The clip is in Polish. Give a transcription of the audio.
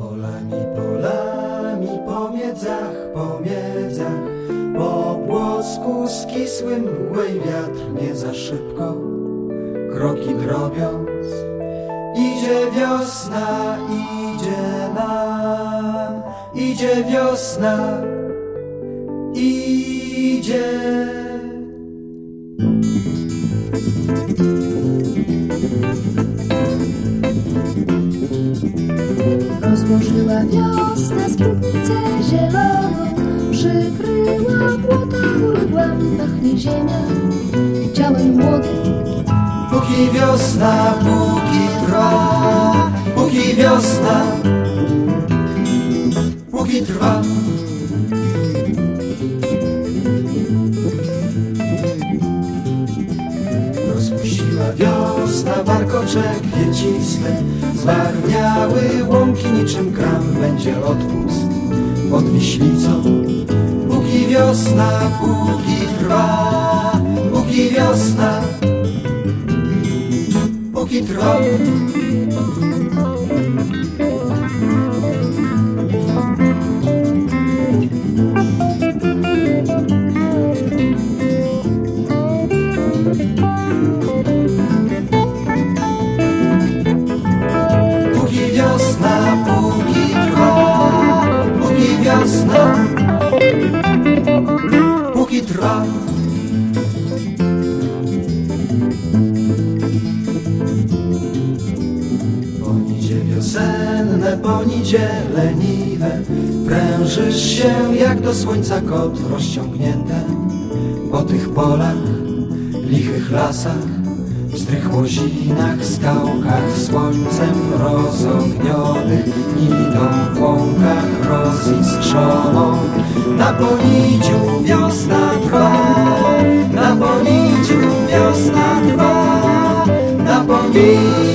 Polami, polami, po miedzach, po miedzach, po błosku z kisłym mgłej wiatr nie za szybko, kroki drobiąc. Idzie wiosna, idzie nam, idzie wiosna, idzie. thank you Rozłożyła wiosna spódnicę zieloną Przykryła płota mgłam Pachnie ziemia ciałem młodym Póki wiosna, póki trwa, póki wiosna, póki trwa. Wiosna warkoczek kwieciste, zbarwiały łąki niczym kram będzie odpust pod Wiślicą. Póki wiosna, póki trwa, póki wiosna, póki trwa. Wiosna, póki trwa. Ponidzie wiosenne, ponidzie prężysz się jak do słońca kot rozciągnięte po tych polach, lichych lasach, bzdrych łozinach, skałkach, słońcem rozognionych, idą w roziskrzoną. Na poniciu wiosna trwa, na poniciu wiosna trwa, na poniciu